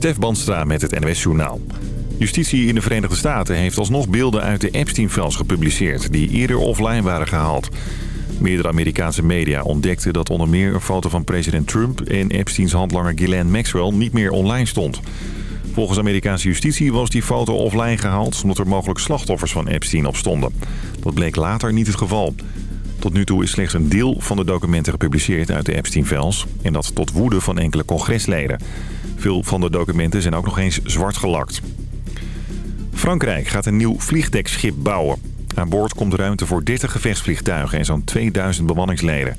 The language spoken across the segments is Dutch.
Stef Bandstra met het NWS Journaal. Justitie in de Verenigde Staten heeft alsnog beelden uit de Epstein-files gepubliceerd... die eerder offline waren gehaald. Meerdere Amerikaanse media ontdekten dat onder meer een foto van president Trump... en Epsteins handlanger Ghislaine Maxwell niet meer online stond. Volgens Amerikaanse justitie was die foto offline gehaald... omdat er mogelijk slachtoffers van Epstein op stonden. Dat bleek later niet het geval. Tot nu toe is slechts een deel van de documenten gepubliceerd uit de Epstein-files... en dat tot woede van enkele congresleden. Veel van de documenten zijn ook nog eens zwart gelakt. Frankrijk gaat een nieuw vliegdekschip bouwen. Aan boord komt ruimte voor 30 gevechtsvliegtuigen en zo'n 2000 bemanningsleden.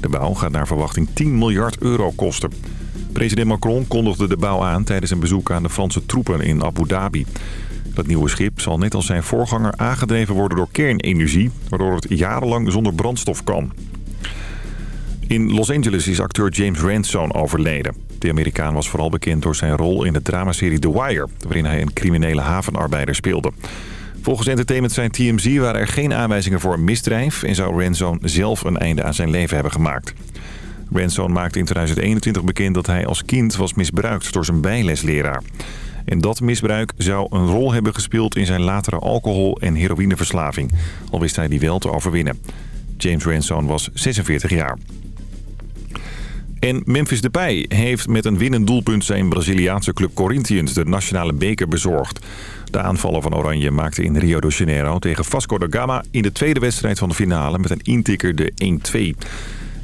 De bouw gaat naar verwachting 10 miljard euro kosten. President Macron kondigde de bouw aan tijdens een bezoek aan de Franse troepen in Abu Dhabi. Dat nieuwe schip zal net als zijn voorganger aangedreven worden door kernenergie... waardoor het jarenlang zonder brandstof kan. In Los Angeles is acteur James Ransone overleden. De Amerikaan was vooral bekend door zijn rol in de dramaserie The Wire... waarin hij een criminele havenarbeider speelde. Volgens Entertainment zijn TMZ waren er geen aanwijzingen voor misdrijf... en zou Ransone zelf een einde aan zijn leven hebben gemaakt. Ransone maakte in 2021 bekend dat hij als kind was misbruikt door zijn bijlesleraar. En dat misbruik zou een rol hebben gespeeld in zijn latere alcohol- en heroïneverslaving. Al wist hij die wel te overwinnen. James Ransone was 46 jaar. En Memphis Depay heeft met een winnend doelpunt zijn Braziliaanse club Corinthians de nationale beker bezorgd. De aanvaller van Oranje maakte in Rio de Janeiro tegen Vasco da Gama in de tweede wedstrijd van de finale met een intikker de 1-2.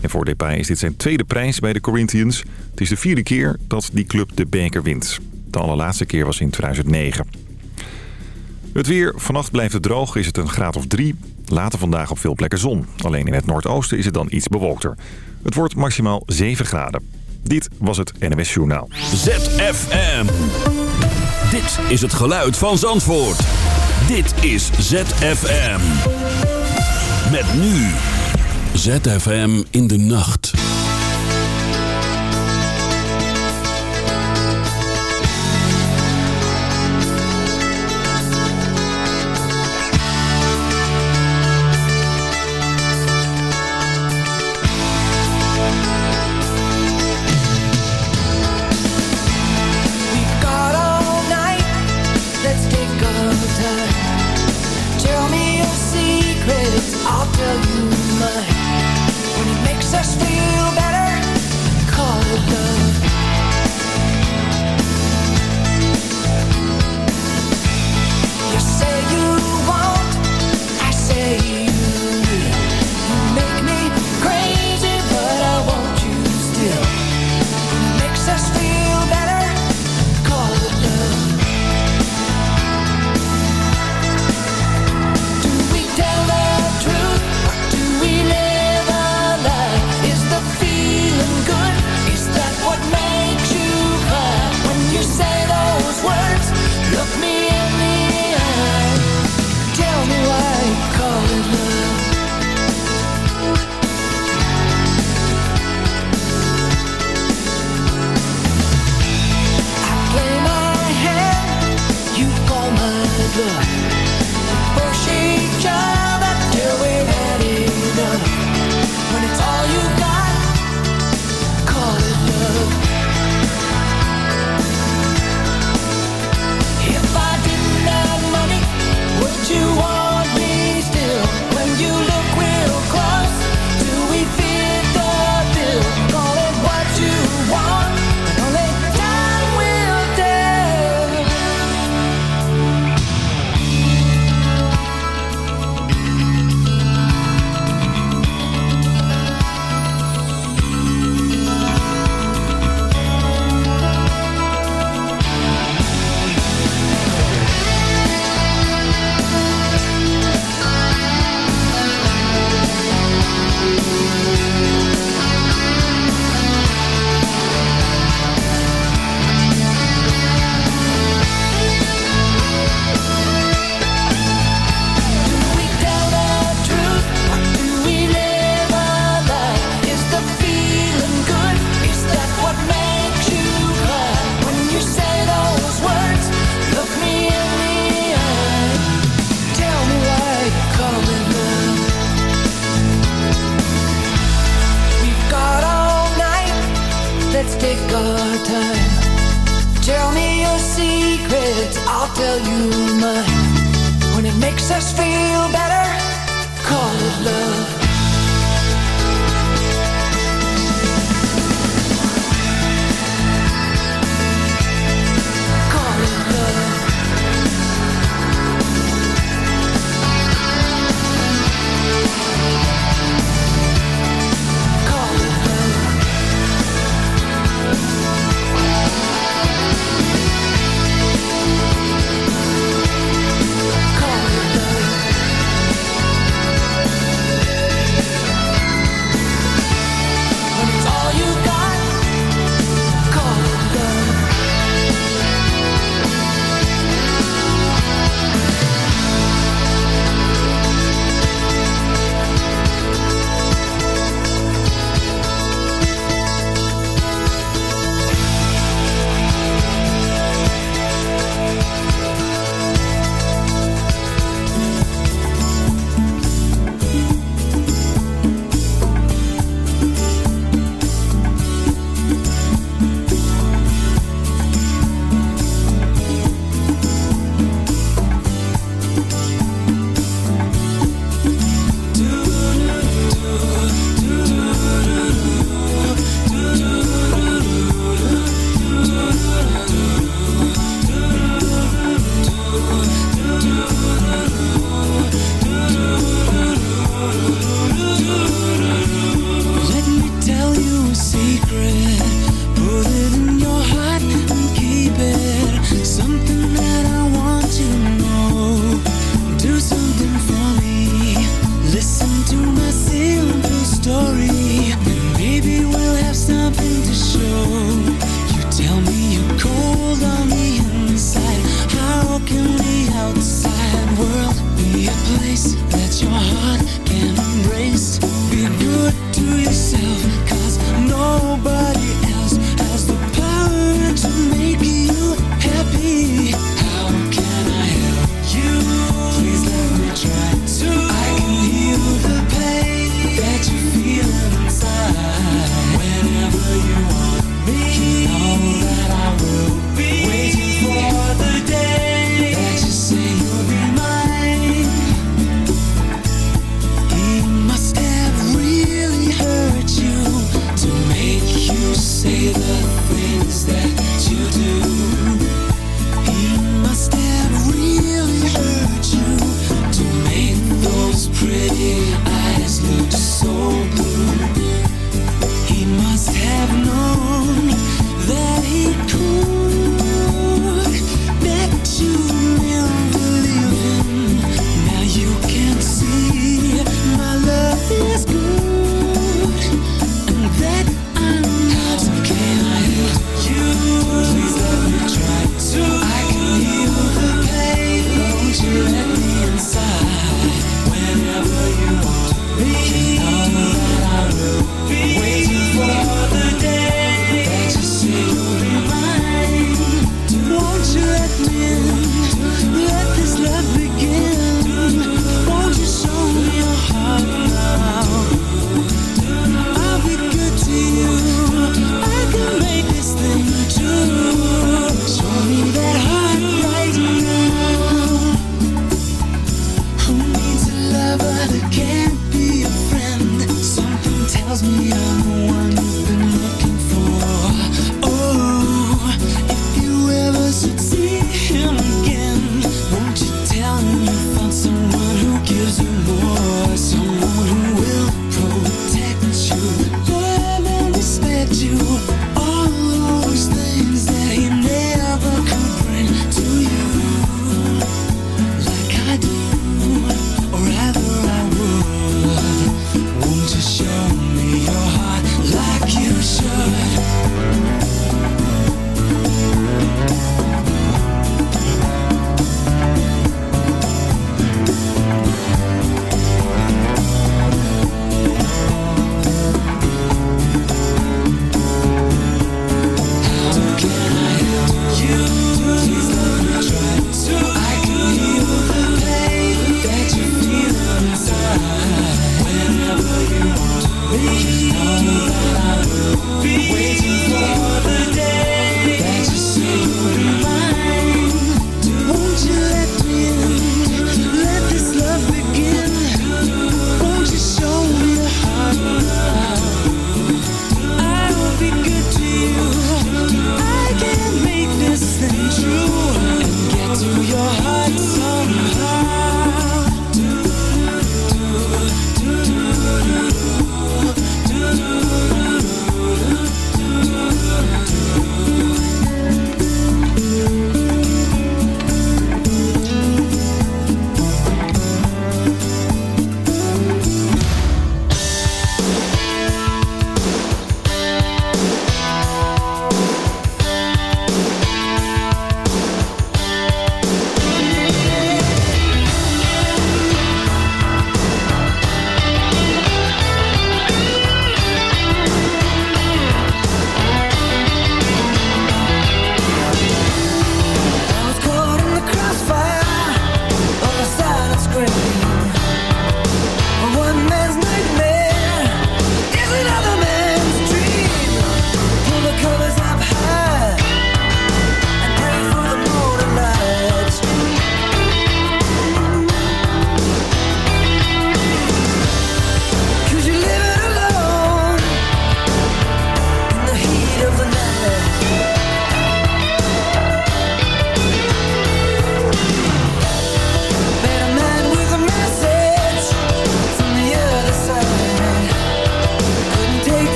En voor Depay is dit zijn tweede prijs bij de Corinthians. Het is de vierde keer dat die club de beker wint. De allerlaatste keer was in 2009. Het weer. Vannacht blijft het droog. Is het een graad of drie. Later vandaag op veel plekken zon. Alleen in het noordoosten is het dan iets bewolkter. Het wordt maximaal 7 graden. Dit was het NWS Journaal. ZFM. Dit is het geluid van Zandvoort. Dit is ZFM. Met nu. ZFM in de nacht.